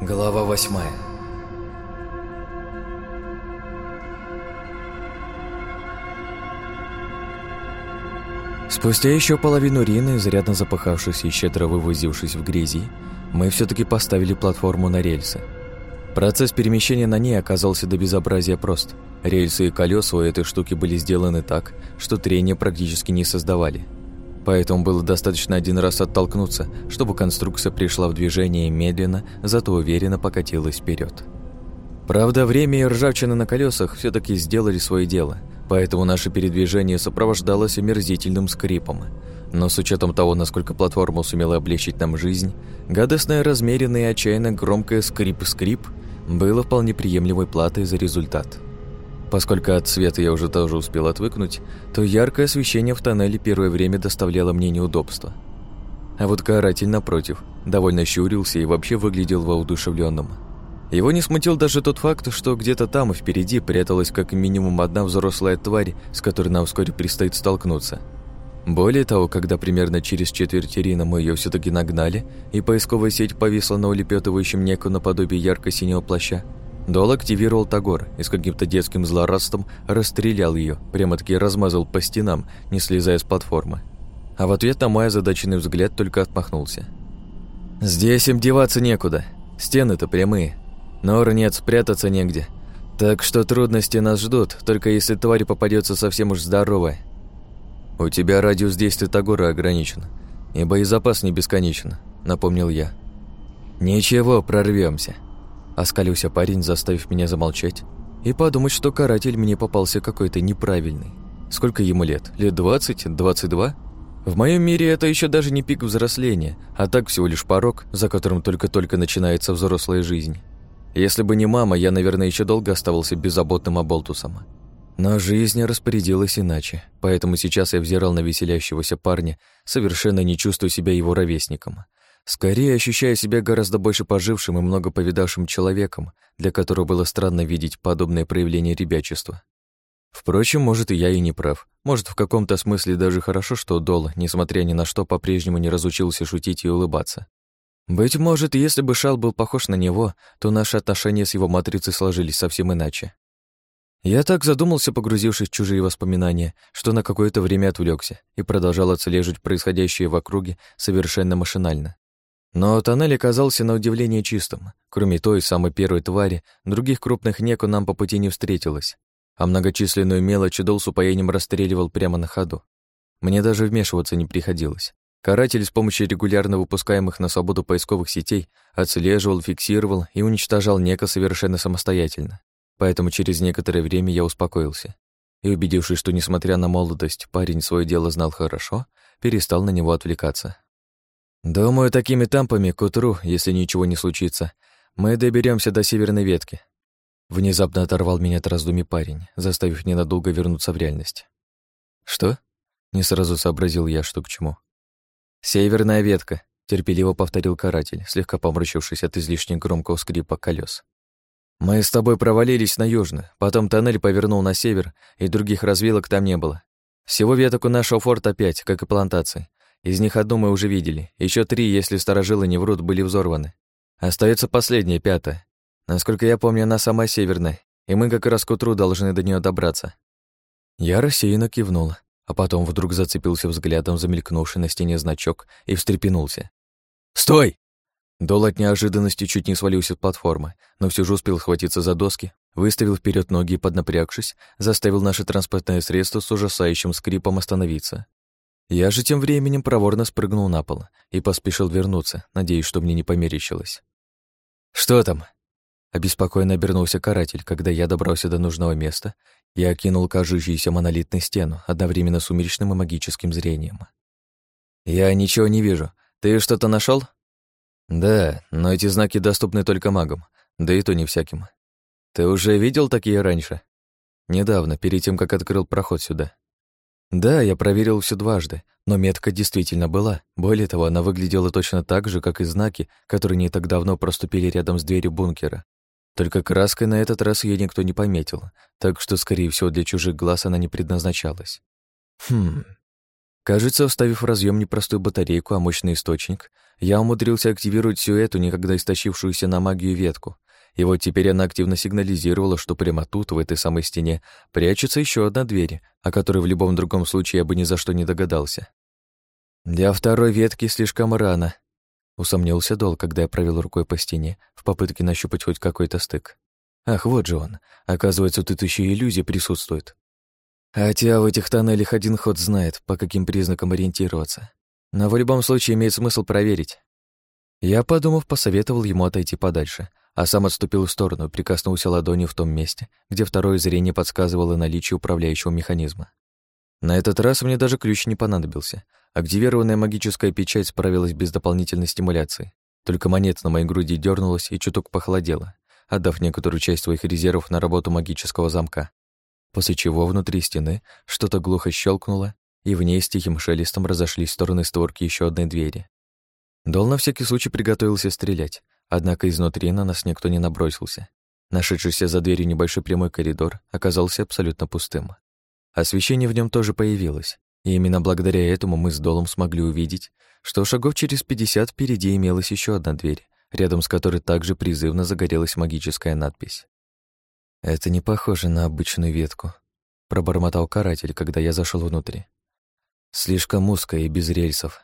Глава восьмая Спустя еще половину Рины, изрядно запахавшись и щедро вывозившись в грязи, мы все таки поставили платформу на рельсы. Процесс перемещения на ней оказался до безобразия прост. Рельсы и колеса у этой штуки были сделаны так, что трения практически не создавали – поэтому было достаточно один раз оттолкнуться, чтобы конструкция пришла в движение медленно, зато уверенно покатилась вперед. Правда, время и ржавчина на колесах все таки сделали свое дело, поэтому наше передвижение сопровождалось омерзительным скрипом. Но с учетом того, насколько платформа сумела облегчить нам жизнь, гадостное, размеренное и отчаянно громкое скрип-скрип было вполне приемлемой платой за результат. Поскольку от света я уже тоже успел отвыкнуть, то яркое освещение в тоннеле первое время доставляло мне неудобства. А вот каратель, напротив, довольно щурился и вообще выглядел воодушевленным. Его не смутил даже тот факт, что где-то там впереди пряталась как минимум одна взрослая тварь, с которой нам вскоре предстоит столкнуться. Более того, когда примерно через четверть Ирина мы ее все таки нагнали, и поисковая сеть повисла на улепетывающем неку наподобие ярко-синего плаща, Дол активировал Тагор и с каким-то детским злорадством расстрелял ее, прямо-таки размазал по стенам, не слезая с платформы. А в ответ на мой озадаченный взгляд только отмахнулся. «Здесь им деваться некуда. Стены-то прямые. Нор нет, спрятаться негде. Так что трудности нас ждут, только если тварь попадется совсем уж здоровая. У тебя радиус действия Тагора ограничен, и боезапас не бесконечен», — напомнил я. «Ничего, прорвемся. Оскалился парень, заставив меня замолчать и подумать, что каратель мне попался какой-то неправильный. Сколько ему лет? Лет 20? 22? В моем мире это еще даже не пик взросления, а так всего лишь порог, за которым только-только начинается взрослая жизнь. Если бы не мама, я, наверное, еще долго оставался беззаботным оболтусом. Но жизнь распорядилась иначе, поэтому сейчас я взирал на веселящегося парня, совершенно не чувствуя себя его ровесником. Скорее ощущая себя гораздо больше пожившим и много повидавшим человеком, для которого было странно видеть подобное проявление ребячества. Впрочем, может, и я и не прав. Может, в каком-то смысле даже хорошо, что Дол, несмотря ни на что, по-прежнему не разучился шутить и улыбаться. Быть может, если бы Шал был похож на него, то наши отношения с его матрицей сложились совсем иначе. Я так задумался, погрузившись в чужие воспоминания, что на какое-то время отвлекся и продолжал отслеживать происходящее в округе совершенно машинально. Но тоннель оказался на удивление чистым. Кроме той самой первой твари, других крупных неку нам по пути не встретилось, а многочисленную мелочь Дол с упоением расстреливал прямо на ходу. Мне даже вмешиваться не приходилось. Каратель с помощью регулярно выпускаемых на свободу поисковых сетей отслеживал, фиксировал и уничтожал неко совершенно самостоятельно. Поэтому через некоторое время я успокоился. И, убедившись, что, несмотря на молодость, парень свое дело знал хорошо, перестал на него отвлекаться. Думаю, такими тампами к утру, если ничего не случится, мы доберемся до северной ветки. Внезапно оторвал меня от раздумий парень, заставив ненадолго вернуться в реальность. Что? Не сразу сообразил я, что к чему. Северная ветка, терпеливо повторил каратель, слегка помрачившись от излишне громкого скрипа колес. Мы с тобой провалились на южную, потом тоннель повернул на север, и других развилок там не было. Всего веток у нашего форта пять, как и плантации, из них одну мы уже видели. Еще три, если старожилы не врут, были взорваны. Остается последняя, пятая. Насколько я помню, она самая северная, и мы как раз к утру должны до нее добраться. Я рассеянно кивнул, а потом вдруг зацепился взглядом за мелькнувший на стене значок и встрепенулся. «Стой!» Дол от неожиданности чуть не свалился с платформы, но все же успел схватиться за доски, выставил вперед ноги и, поднапрягшись, заставил наше транспортное средство с ужасающим скрипом остановиться. Я же тем временем проворно спрыгнул на пол и поспешил вернуться, надеясь, что мне не померещилось. «Что там?» Обеспокоенно обернулся каратель, когда я добрался до нужного места и окинул кажущуюся монолитную стену одновременно сумеречным и магическим зрением. «Я ничего не вижу. Ты что-то нашел? «Да, но эти знаки доступны только магам, да и то не всяким. Ты уже видел такие раньше?» «Недавно, перед тем, как открыл проход сюда», да, я проверил все дважды, но метка действительно была. Более того, она выглядела точно так же, как и знаки, которые не так давно проступили рядом с дверью бункера. Только краской на этот раз ее никто не пометил, так что, скорее всего, для чужих глаз она не предназначалась. Хм. Кажется, вставив в разъем не простую батарейку, а мощный источник, я умудрился активировать всю эту никогда истощившуюся на магию ветку. И вот теперь она активно сигнализировала, что прямо тут, в этой самой стене, прячется еще одна дверь, о которой в любом другом случае я бы ни за что не догадался. Для второй ветки слишком рано, усомнился Дол, когда я провел рукой по стене в попытке нащупать хоть какой-то стык. Ах, вот же он. Оказывается, тут еще иллюзия присутствует. Хотя в этих тоннелях один ход знает, по каким признакам ориентироваться. Но в любом случае имеет смысл проверить. Я, подумав, посоветовал ему отойти подальше, а сам отступил в сторону прикоснулся ладонью в том месте, где второе зрение подсказывало наличие управляющего механизма. На этот раз мне даже ключ не понадобился. Активированная магическая печать справилась без дополнительной стимуляции. Только монета на моей груди дернулась и чуток похолодела, отдав некоторую часть своих резервов на работу магического замка после чего внутри стены что-то глухо щелкнуло, и в ней с тихим шелестом разошлись стороны створки еще одной двери. Дол на всякий случай приготовился стрелять, однако изнутри на нас никто не набросился. Нашедшийся за дверью небольшой прямой коридор оказался абсолютно пустым. Освещение в нем тоже появилось, и именно благодаря этому мы с Долом смогли увидеть, что шагов через пятьдесят впереди имелась еще одна дверь, рядом с которой также призывно загорелась магическая надпись. «Это не похоже на обычную ветку», — пробормотал каратель, когда я зашел внутрь. «Слишком узкая и без рельсов».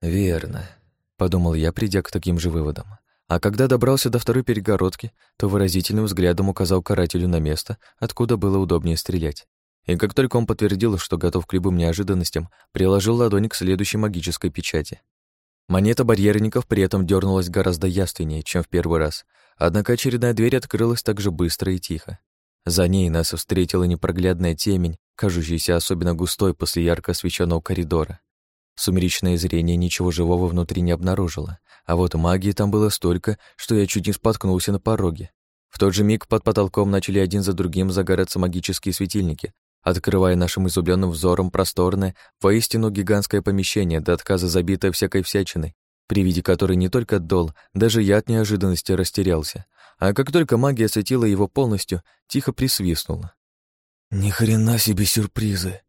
«Верно», — подумал я, придя к таким же выводам. А когда добрался до второй перегородки, то выразительным взглядом указал карателю на место, откуда было удобнее стрелять. И как только он подтвердил, что готов к любым неожиданностям, приложил ладонь к следующей магической печати. Монета барьерников при этом дернулась гораздо яственнее, чем в первый раз, Однако очередная дверь открылась так же быстро и тихо. За ней нас встретила непроглядная темень, кажущаяся особенно густой после ярко освещенного коридора. Сумеречное зрение ничего живого внутри не обнаружило, а вот магии там было столько, что я чуть не споткнулся на пороге. В тот же миг под потолком начали один за другим загораться магические светильники, открывая нашим изумленным взором просторное, воистину гигантское помещение, до отказа забитое всякой всячиной, при виде которой не только Дол, даже я от неожиданности растерялся, а как только магия осветила его полностью, тихо присвистнула. «Ни хрена себе сюрпризы!»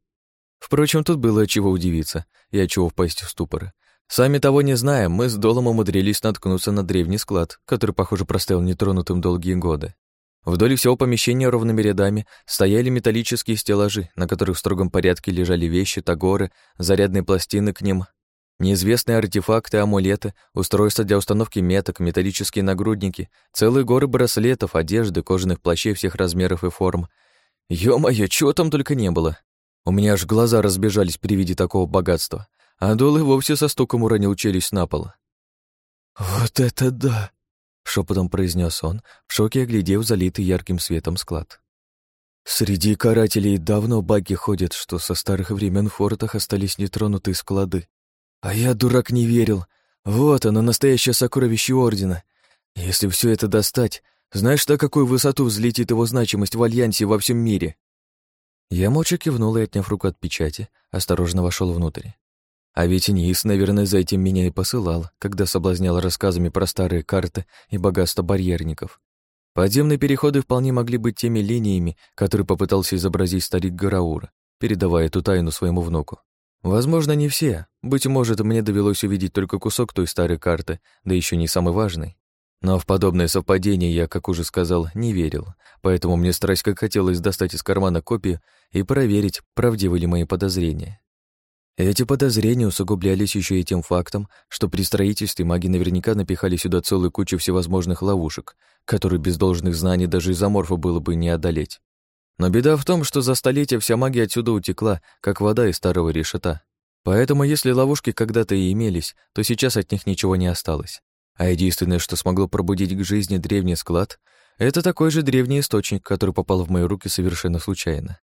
Впрочем, тут было чего удивиться и чего впасть в ступор. Сами того не зная, мы с Долом умудрились наткнуться на древний склад, который, похоже, простоял нетронутым долгие годы. Вдоль всего помещения ровными рядами стояли металлические стеллажи, на которых в строгом порядке лежали вещи, тагоры, зарядные пластины к ним, Неизвестные артефакты, амулеты, устройства для установки меток, металлические нагрудники, целые горы браслетов, одежды, кожаных плащей всех размеров и форм. Ё-моё, чего там только не было. У меня аж глаза разбежались при виде такого богатства, а Дол и вовсе со стуком уронил челюсть на пол. «Вот это да!» — шепотом произнес он, в шоке оглядев залитый ярким светом склад. «Среди карателей давно баги ходят, что со старых времен в фортах остались нетронутые склады, а я, дурак, не верил. Вот оно, настоящее сокровище Ордена. Если все это достать, знаешь, на какую высоту взлетит его значимость в Альянсе во всем мире?» Я молча кивнул и, отняв руку от печати, осторожно вошел внутрь. А ведь Ниис, наверное, за этим меня и посылал, когда соблазнял рассказами про старые карты и богатство барьерников. Подземные переходы вполне могли быть теми линиями, которые попытался изобразить старик Гараура, передавая эту тайну своему внуку. Возможно, не все. Быть может, мне довелось увидеть только кусок той старой карты, да еще не самый важный. Но в подобное совпадение я, как уже сказал, не верил, поэтому мне страсть как хотелось достать из кармана копию и проверить, правдивы ли мои подозрения. Эти подозрения усугублялись еще и тем фактом, что при строительстве маги наверняка напихали сюда целую кучу всевозможных ловушек, которые без должных знаний даже изоморфа было бы не одолеть. Но беда в том, что за столетия вся магия отсюда утекла, как вода из старого решета. Поэтому если ловушки когда-то и имелись, то сейчас от них ничего не осталось. А единственное, что смогло пробудить к жизни древний склад, это такой же древний источник, который попал в мои руки совершенно случайно.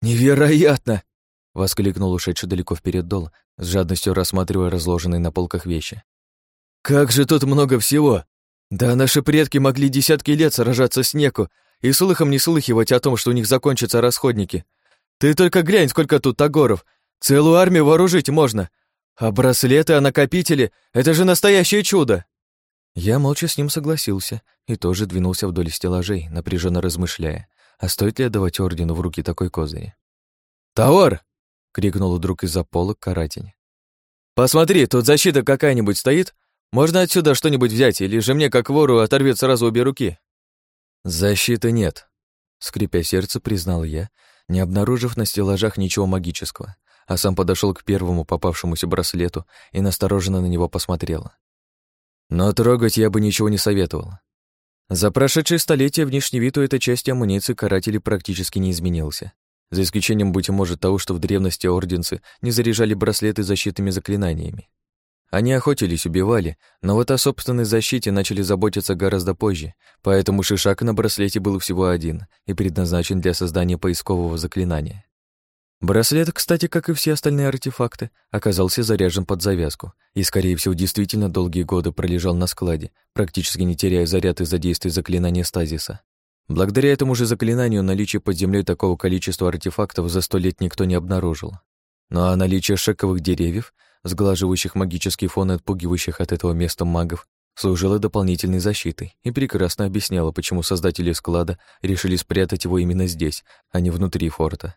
«Невероятно!» — воскликнул ушедший далеко вперед Дол, с жадностью рассматривая разложенные на полках вещи. «Как же тут много всего! Да наши предки могли десятки лет сражаться с Неку, и слыхом не слыхивать о том, что у них закончатся расходники. Ты только глянь, сколько тут тагоров. Целую армию вооружить можно. А браслеты, а накопители — это же настоящее чудо!» Я молча с ним согласился и тоже двинулся вдоль стеллажей, напряженно размышляя, а стоит ли отдавать ордену в руки такой козырь. «Таор!» — крикнул вдруг из-за пола каратель. «Посмотри, тут защита какая-нибудь стоит? Можно отсюда что-нибудь взять, или же мне, как вору, оторвет сразу обе руки?» «Защиты нет», — скрипя сердце, признал я, не обнаружив на стеллажах ничего магического, а сам подошел к первому попавшемуся браслету и настороженно на него посмотрел. Но трогать я бы ничего не советовал. За прошедшие столетия внешний вид у этой части амуниции карателей практически не изменился. За исключением, быть может, того, что в древности орденцы не заряжали браслеты защитными заклинаниями. Они охотились, убивали, но вот о собственной защите начали заботиться гораздо позже, поэтому шишак на браслете был всего один и предназначен для создания поискового заклинания. Браслет, кстати, как и все остальные артефакты, оказался заряжен под завязку и, скорее всего, действительно долгие годы пролежал на складе, практически не теряя заряд из-за действия заклинания стазиса. Благодаря этому же заклинанию наличие под землей такого количества артефактов за сто лет никто не обнаружил. Ну а наличие шековых деревьев, сглаживающих магический фон и отпугивающих от этого места магов, служило дополнительной защитой и прекрасно объясняло, почему создатели склада решили спрятать его именно здесь, а не внутри форта.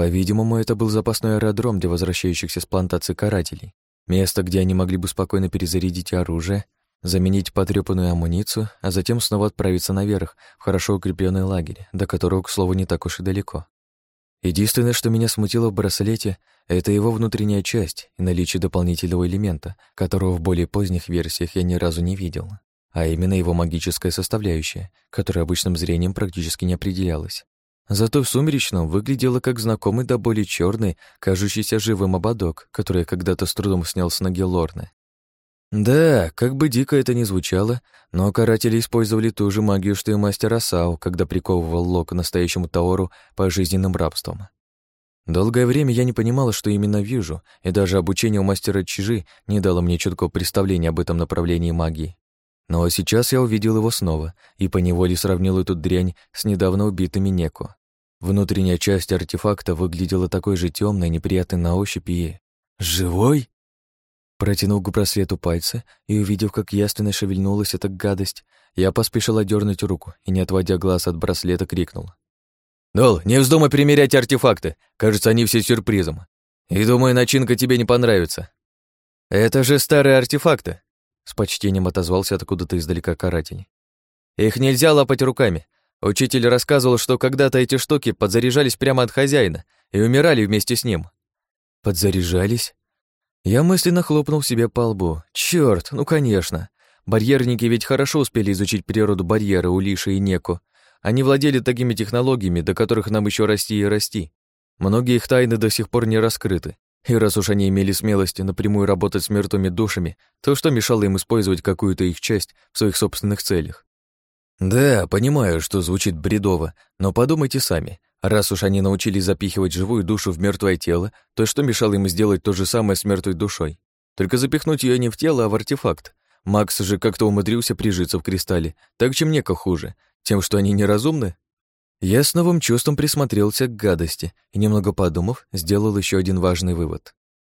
По-видимому, это был запасной аэродром для возвращающихся с плантации карателей. Место, где они могли бы спокойно перезарядить оружие, заменить потрёпанную амуницию, а затем снова отправиться наверх, в хорошо укрепленный лагерь, до которого, к слову, не так уж и далеко. Единственное, что меня смутило в браслете, это его внутренняя часть и наличие дополнительного элемента, которого в более поздних версиях я ни разу не видел, а именно его магическая составляющая, которая обычным зрением практически не определялась. Зато в сумеречном выглядело как знакомый до боли черный, кажущийся живым ободок, который я когда-то с трудом снял с ноги Лорны. Да, как бы дико это ни звучало, но каратели использовали ту же магию, что и мастер Асау, когда приковывал Лок настоящему Таору по жизненным рабствам. Долгое время я не понимала, что именно вижу, и даже обучение у мастера Чижи не дало мне четкого представления об этом направлении магии. Но сейчас я увидел его снова и поневоле сравнил эту дрянь с недавно убитыми Неко. Внутренняя часть артефакта выглядела такой же темной, неприятной на ощупь и... «Живой?» Протянул к браслету пальцы и, увидев, как ясно шевельнулась эта гадость, я поспешил одернуть руку и, не отводя глаз от браслета, крикнул. «Дол, не вздумай примерять артефакты. Кажется, они все сюрпризом. И думаю, начинка тебе не понравится». «Это же старые артефакты», — с почтением отозвался откуда-то издалека каратель. «Их нельзя лапать руками. Учитель рассказывал, что когда-то эти штуки подзаряжались прямо от хозяина и умирали вместе с ним. Подзаряжались? Я мысленно хлопнул себе по лбу. Чёрт, ну конечно. Барьерники ведь хорошо успели изучить природу барьера у Лиши и Неко. Они владели такими технологиями, до которых нам еще расти и расти. Многие их тайны до сих пор не раскрыты. И раз уж они имели смелость напрямую работать с мертвыми душами, то что мешало им использовать какую-то их часть в своих собственных целях? Да, понимаю, что звучит бредово, но подумайте сами. Раз уж они научились запихивать живую душу в мертвое тело, то что мешало им сделать то же самое с мертвой душой? Только запихнуть ее не в тело, а в артефакт. Макс же как-то умудрился прижиться в кристалле, так чем неко хуже, тем, что они неразумны. Я с новым чувством присмотрелся к гадости и, немного подумав, сделал еще один важный вывод.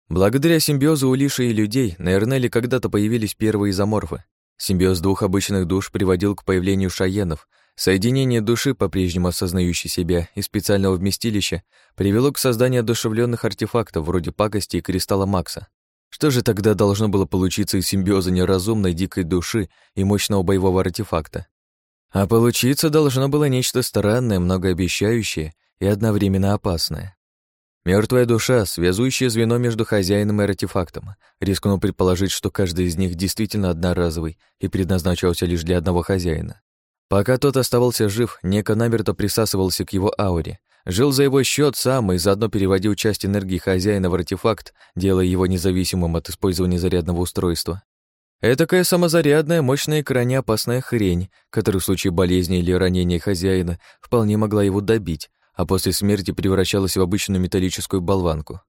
Благодаря симбиозу у Лиши и людей на Эрнеле когда-то появились первые изоморфы. Симбиоз двух обычных душ приводил к появлению шаенов. Соединение души, по-прежнему осознающей себя, и специального вместилища привело к созданию одушевленных артефактов вроде пакости и кристалла Макса. Что же тогда должно было получиться из симбиоза неразумной дикой души и мощного боевого артефакта? А получиться должно было нечто странное, многообещающее и одновременно опасное. Мертвая душа, связующее звено между хозяином и артефактом. Рискнул предположить, что каждый из них действительно одноразовый и предназначался лишь для одного хозяина. Пока тот оставался жив, Нека намерто присасывался к его ауре, жил за его счет сам и заодно переводил часть энергии хозяина в артефакт, делая его независимым от использования зарядного устройства. Этакая самозарядная, мощная и крайне опасная хрень, которая в случае болезни или ранения хозяина вполне могла его добить, а после смерти превращалась в обычную металлическую болванку.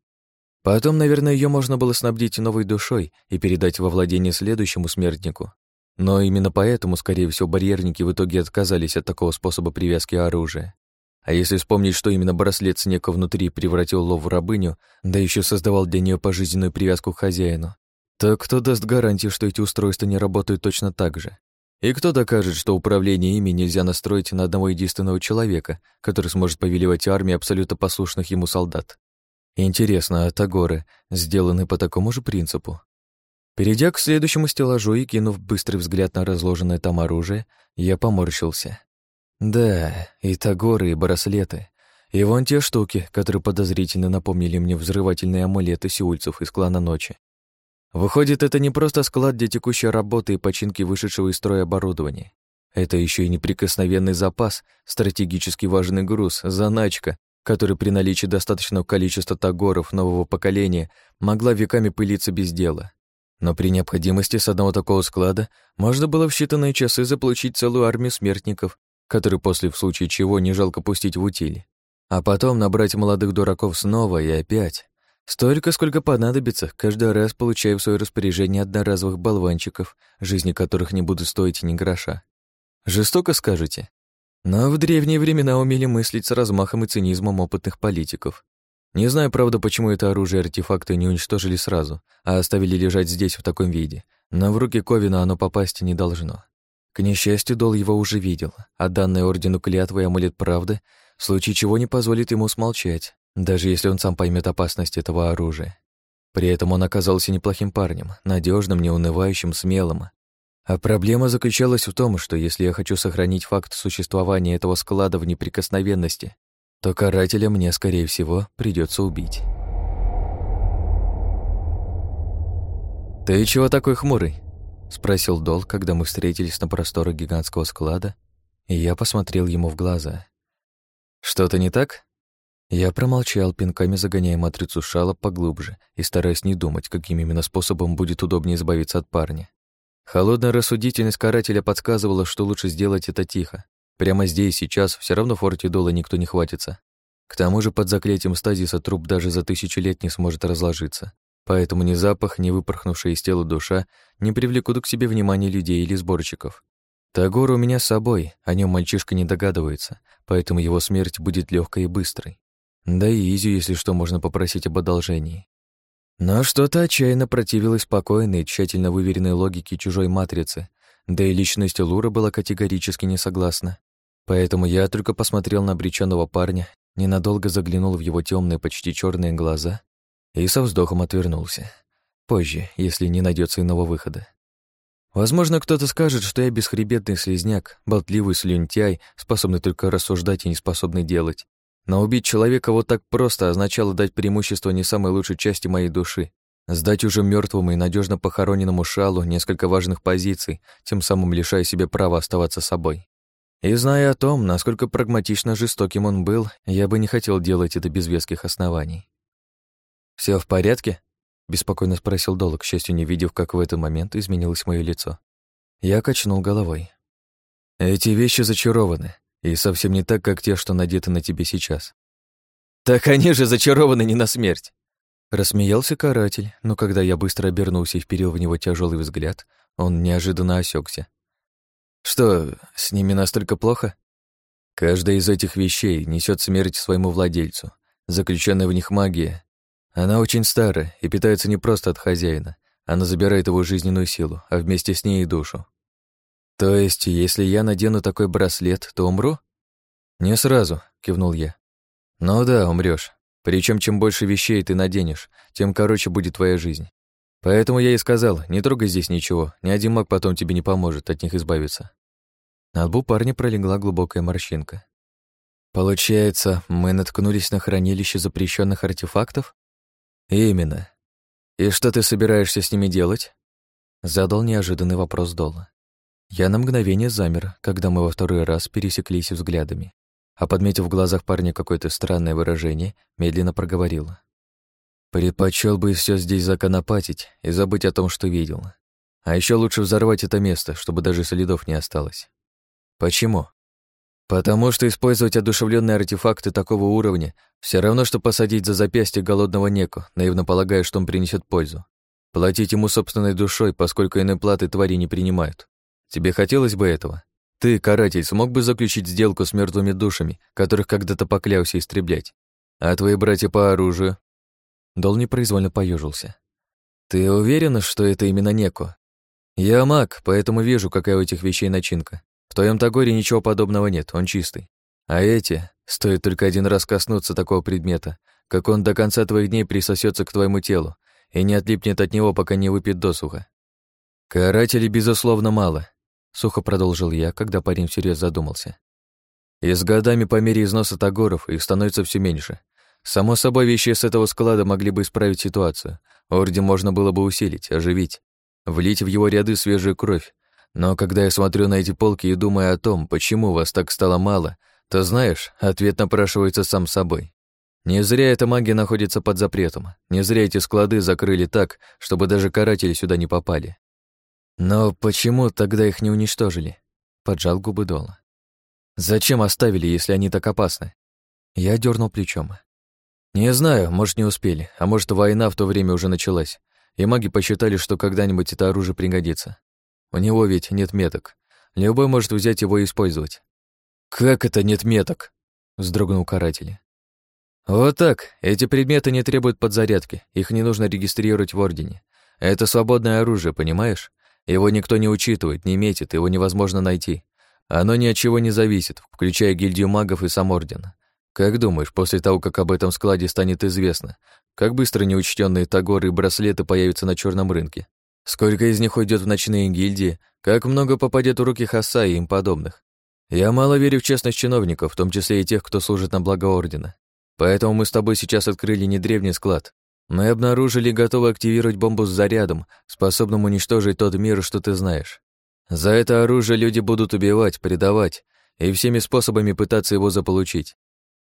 Потом, наверное, ее можно было снабдить новой душой и передать во владение следующему смертнику. Но именно поэтому, скорее всего, барьерники в итоге отказались от такого способа привязки оружия. А если вспомнить, что именно браслет снега внутри превратил Лов в рабыню, да еще создавал для нее пожизненную привязку к хозяину, то кто даст гарантию, что эти устройства не работают точно так же? И кто докажет, что управление ими нельзя настроить на одного единственного человека, который сможет повелевать армией абсолютно послушных ему солдат? Интересно, а Тагоры сделаны по такому же принципу? Перейдя к следующему стеллажу и кинув быстрый взгляд на разложенное там оружие, я поморщился. Да, и Тагоры, и браслеты. И вон те штуки, которые подозрительно напомнили мне взрывательные амулеты сеульцев из клана ночи. Выходит, это не просто склад для текущей работы и починки вышедшего из строя оборудования. Это еще и неприкосновенный запас, стратегически важный груз, заначка, который при наличии достаточного количества тагоров нового поколения могла веками пылиться без дела. Но при необходимости с одного такого склада можно было в считанные часы заполучить целую армию смертников, которые после в случае чего не жалко пустить в утиль. А потом набрать молодых дураков снова и опять. Столько, сколько понадобится, каждый раз получая в свое распоряжение одноразовых болванчиков, жизни которых не будут стоить ни гроша. Жестоко скажете? Но в древние времена умели мыслить с размахом и цинизмом опытных политиков. Не знаю, правда, почему это оружие и артефакты не уничтожили сразу, а оставили лежать здесь в таком виде, но в руки Ковина оно попасть не должно. К несчастью, Дол его уже видел, а данный ордену клятвы и амулет правды в случае чего не позволит ему смолчать, даже если он сам поймет опасность этого оружия. При этом он оказался неплохим парнем, надежным, неунывающим, смелым. А проблема заключалась в том, что если я хочу сохранить факт существования этого склада в неприкосновенности, то карателя мне, скорее всего, придется убить. «Ты чего такой хмурый?» — спросил Дол, когда мы встретились на просторах гигантского склада, и я посмотрел ему в глаза. «Что-то не так?» Я промолчал, пинками загоняя матрицу шала поглубже и стараясь не думать, каким именно способом будет удобнее избавиться от парня. Холодная рассудительность карателя подсказывала, что лучше сделать это тихо, Прямо здесь, сейчас, все равно форте Дола никто не хватится. К тому же под заклятием стазиса труп даже за тысячу лет не сможет разложиться. Поэтому ни запах, ни выпорхнувшая из тела душа не привлекут к себе внимания людей или сборщиков. Тагор у меня с собой, о нем мальчишка не догадывается, поэтому его смерть будет легкой и быстрой. Да и Изю, если что, можно попросить об одолжении. Но что-то отчаянно противилось спокойной тщательно выверенной логике чужой матрицы, да и личность Лура была категорически не согласна. Поэтому я только посмотрел на обреченного парня, ненадолго заглянул в его темные, почти черные глаза и со вздохом отвернулся. Позже, если не найдется иного выхода. Возможно, кто-то скажет, что я бесхребетный слезняк, болтливый слюнтяй, способный только рассуждать и не способный делать. Но убить человека вот так просто означало дать преимущество не самой лучшей части моей души, сдать уже мертвому и надежно похороненному шалу несколько важных позиций, тем самым лишая себе права оставаться собой. И зная о том, насколько прагматично жестоким он был, я бы не хотел делать это без веских оснований. Все в порядке?» — беспокойно спросил Долг, к счастью, не видев, как в этот момент изменилось мое лицо. Я качнул головой. «Эти вещи зачарованы, и совсем не так, как те, что надеты на тебе сейчас». «Так они же зачарованы не на смерть!» Рассмеялся каратель, но когда я быстро обернулся и вперил в него тяжелый взгляд, он неожиданно осекся. Что, с ними настолько плохо? Каждая из этих вещей несет смерть своему владельцу. Заключенная в них магия. Она очень старая и питается не просто от хозяина. Она забирает его жизненную силу, а вместе с ней и душу. То есть, если я надену такой браслет, то умру? Не сразу, кивнул я. Ну да, умрёшь. Причем чем больше вещей ты наденешь, тем короче будет твоя жизнь. Поэтому я и сказал, не трогай здесь ничего, ни один маг потом тебе не поможет от них избавиться. На лбу парня пролегла глубокая морщинка. Получается, мы наткнулись на хранилище запрещенных артефактов? Именно. И что ты собираешься с ними делать? Задал неожиданный вопрос Дола. Я на мгновение замер, когда мы во второй раз пересеклись взглядами, а подметив в глазах парня какое-то странное выражение, медленно проговорила. Предпочел бы все здесь законопатить и забыть о том, что видел. А еще лучше взорвать это место, чтобы даже следов не осталось. Почему? Потому что использовать одушевленные артефакты такого уровня все равно, что посадить за запястье голодного неку, наивно полагая, что он принесет пользу. Платить ему собственной душой, поскольку иной платы твари не принимают. Тебе хотелось бы этого? Ты, каратель, смог бы заключить сделку с мертвыми душами, которых когда-то поклялся истреблять? А твои братья по оружию Дол непроизвольно поежился. «Ты уверена, что это именно Неко? Я маг, поэтому вижу, какая у этих вещей начинка. В твоем Тагоре ничего подобного нет, он чистый. А эти, стоит только один раз коснуться такого предмета, как он до конца твоих дней присосется к твоему телу и не отлипнет от него, пока не выпьет досуха. Карателей, безусловно, мало, сухо продолжил я, когда парень всерьез задумался. И с годами по мере износа тагоров их становится все меньше. Само собой, вещи с этого склада могли бы исправить ситуацию. Орден можно было бы усилить, оживить, влить в его ряды свежую кровь. Но когда я смотрю на эти полки и думаю о том, почему вас так стало мало, то знаешь, ответ напрашивается сам собой. Не зря эта магия находится под запретом. Не зря эти склады закрыли так, чтобы даже каратели сюда не попали. Но почему тогда их не уничтожили? Поджал губы Дола. Зачем оставили, если они так опасны? Я дернул плечом. Не знаю, может, не успели, а может, война в то время уже началась, и маги посчитали, что когда-нибудь это оружие пригодится. У него ведь нет меток. Любой может взять его и использовать. «Как это нет меток?» — вздрогнул каратель. «Вот так. Эти предметы не требуют подзарядки. Их не нужно регистрировать в Ордене. Это свободное оружие, понимаешь? Его никто не учитывает, не метит, его невозможно найти. Оно ни от чего не зависит, включая гильдию магов и сам Орден. Как думаешь, после того, как об этом складе станет известно, как быстро неучтенные тагоры и браслеты появятся на черном рынке? Сколько из них уйдет в ночные гильдии? Как много попадет в руки Хаса и им подобных? Я мало верю в честность чиновников, в том числе и тех, кто служит на благо Ордена. Поэтому мы с тобой сейчас открыли не древний склад. Мы обнаружили готовы активировать бомбу с зарядом, способным уничтожить тот мир, что ты знаешь. За это оружие люди будут убивать, предавать и всеми способами пытаться его заполучить.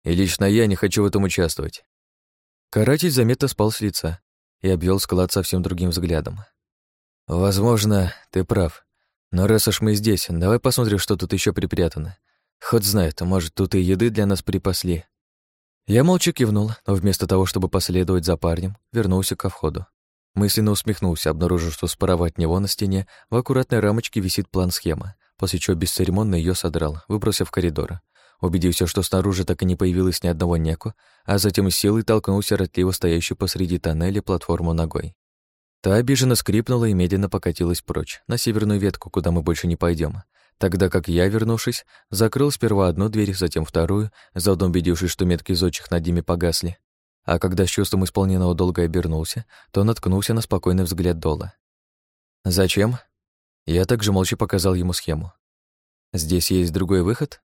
И лично я не хочу в этом участвовать. Каратель заметно спал с лица и обвел склад совсем другим взглядом. Возможно, ты прав. Но раз уж мы здесь, давай посмотрим, что тут еще припрятано. Хоть знает, может, тут и еды для нас припасли. Я молча кивнул, но вместо того, чтобы последовать за парнем, вернулся ко входу. Мысленно усмехнулся, обнаружив, что справа от него на стене в аккуратной рамочке висит план-схема, после чего бесцеремонно ее содрал, выбросив в коридор. Убедился, что снаружи так и не появилось ни одного неку, а затем силой толкнулся ротливо стоящую посреди тоннеля платформу ногой. Та обиженно скрипнула и медленно покатилась прочь, на северную ветку, куда мы больше не пойдем. Тогда как я, вернувшись, закрыл сперва одну дверь, затем вторую, заодно убедившись, что метки зодчих над ними погасли. А когда с чувством исполненного долга обернулся, то наткнулся на спокойный взгляд Дола. «Зачем?» Я также молча показал ему схему. «Здесь есть другой выход?»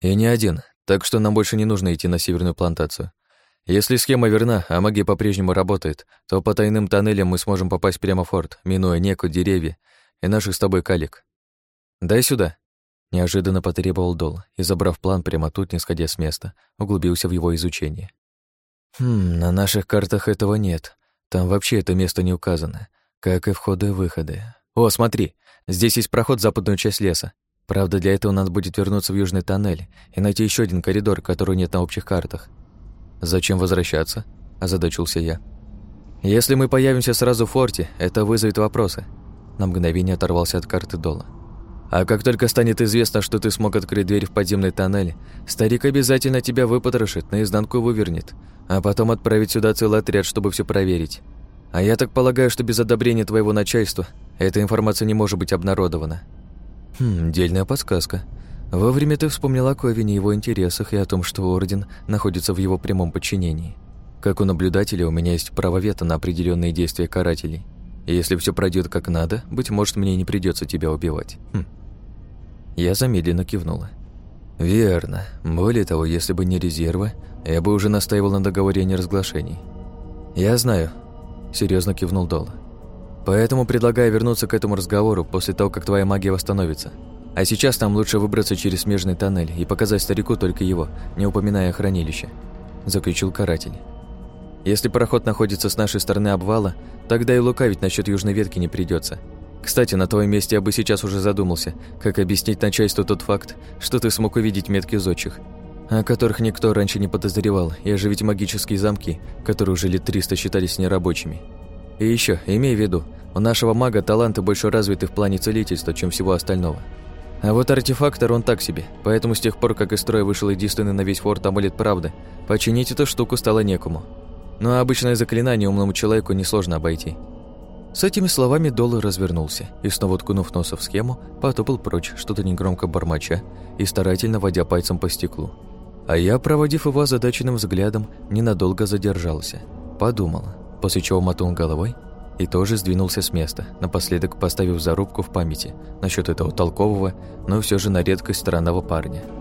«И не один, так что нам больше не нужно идти на северную плантацию. Если схема верна, а магия по-прежнему работает, то по тайным тоннелям мы сможем попасть прямо в форт, минуя неку, деревья и наших с тобой калик. Дай сюда. Неожиданно потребовал Дол и, забрав план прямо тут, не сходя с места, углубился в его изучение. Хм, на наших картах этого нет. Там вообще это место не указано, как и входы и выходы. О, смотри, здесь есть проход в западную часть леса. Правда, для этого надо будет вернуться в южный тоннель и найти еще один коридор, который нет на общих картах. «Зачем возвращаться?» – озадачился я. «Если мы появимся сразу в форте, это вызовет вопросы». На мгновение оторвался от карты Дола. «А как только станет известно, что ты смог открыть дверь в подземный тоннель, старик обязательно тебя выпотрошит, наизнанку вывернет, а потом отправит сюда целый отряд, чтобы все проверить. А я так полагаю, что без одобрения твоего начальства эта информация не может быть обнародована». «Хм, дельная подсказка», Вовремя ты вспомнил о Ковине, его интересах и о том, что Орден находится в его прямом подчинении. Как у наблюдателя у меня есть право вето на определенные действия карателей. Если все пройдет как надо, быть может, мне не придется тебя убивать. Хм. Я замедленно кивнула. Верно. Более того, если бы не резервы, я бы уже настаивал на договоре о неразглашении. Я знаю, серьезно кивнул Дола. Поэтому предлагаю вернуться к этому разговору после того, как твоя магия восстановится. А сейчас нам лучше выбраться через смежный тоннель и показать старику только его, не упоминая хранилище», – заключил каратель. «Если проход находится с нашей стороны обвала, тогда и лукавить насчет южной ветки не придется. Кстати, на твоем месте я бы сейчас уже задумался, как объяснить начальству тот факт, что ты смог увидеть метки зодчих, о которых никто раньше не подозревал, и оживить магические замки, которые уже лет 300 считались нерабочими. И еще, имей в виду, у нашего мага таланты больше развиты в плане целительства, чем всего остального – а вот артефактор он так себе, поэтому с тех пор, как из строя вышел единственный на весь форт амулет правды, починить эту штуку стало некому. Но обычное заклинание умному человеку несложно обойти. С этими словами Доллар развернулся и, снова ткнув носа в схему, потопал прочь, что-то негромко бормоча и старательно водя пальцем по стеклу. А я, проводив его озадаченным взглядом, ненадолго задержался. Подумал, после чего мотнул головой и тоже сдвинулся с места, напоследок поставив зарубку в памяти насчет этого толкового, но все же на редкость странного парня –